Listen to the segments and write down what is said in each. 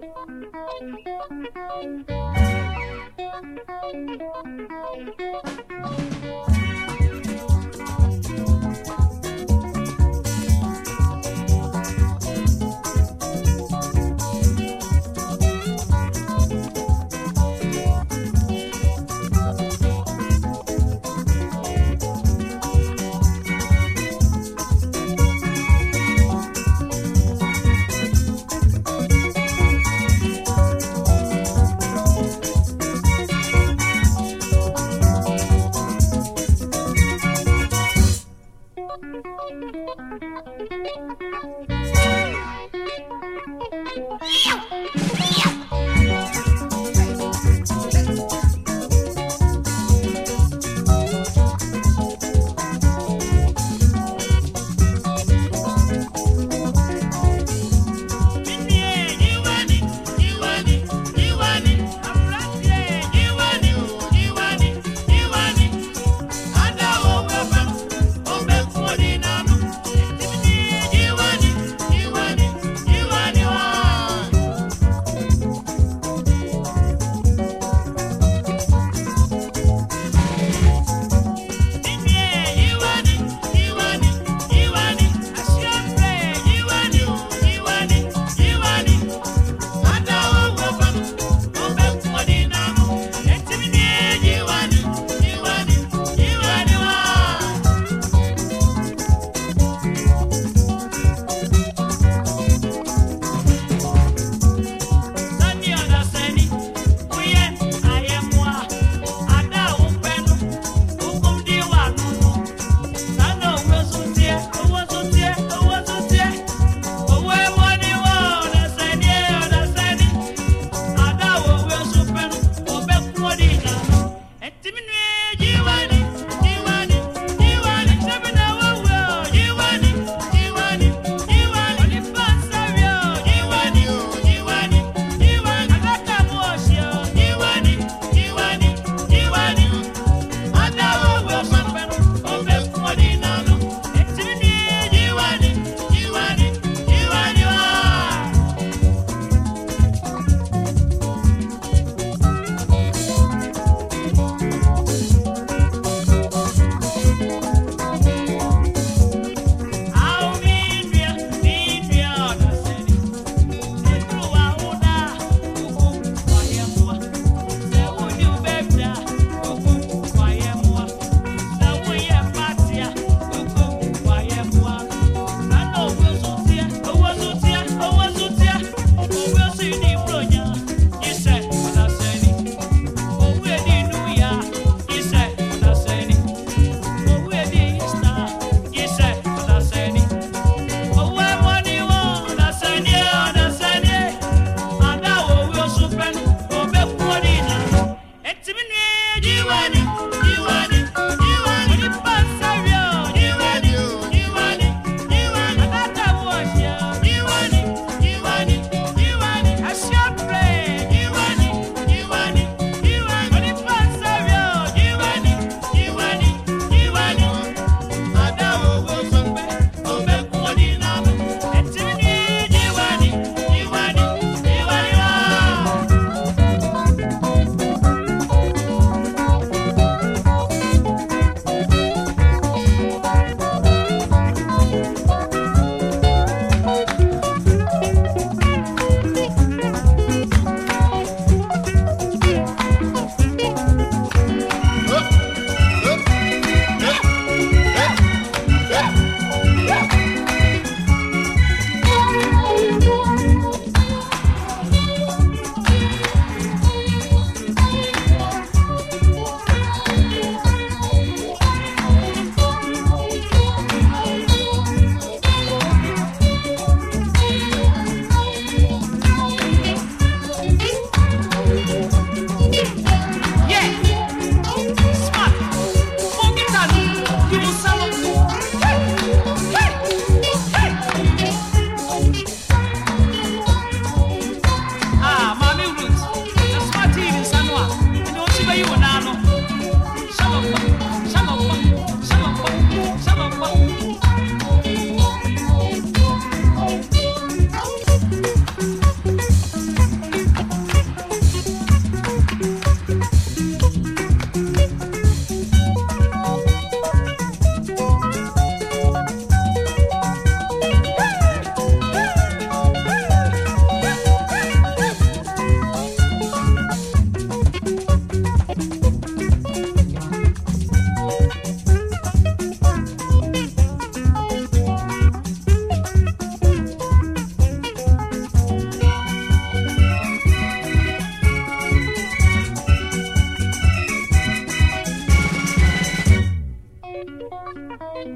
Música you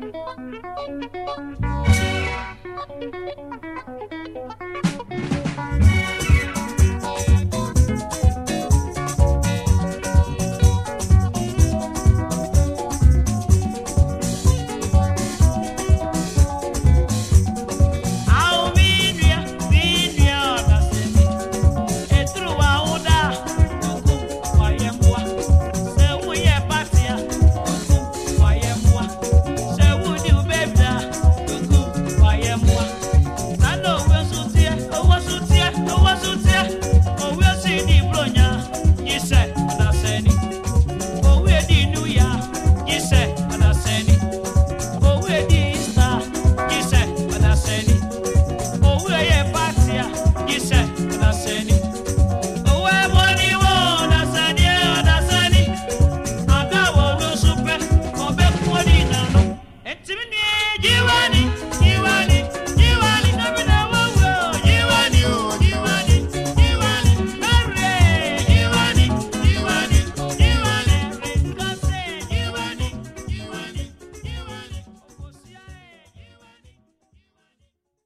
Bye.